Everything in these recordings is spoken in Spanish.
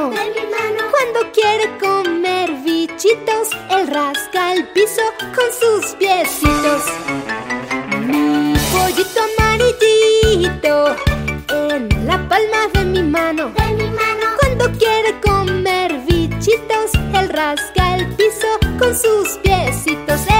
Cuando quiere comer bichitos, él rasca el piso con sus piecitos. Mi pollito amarillito en la palma de mi mano. De mi mano. Cuando quiere comer bichitos, él rasca el piso con sus piecitos.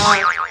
Oh.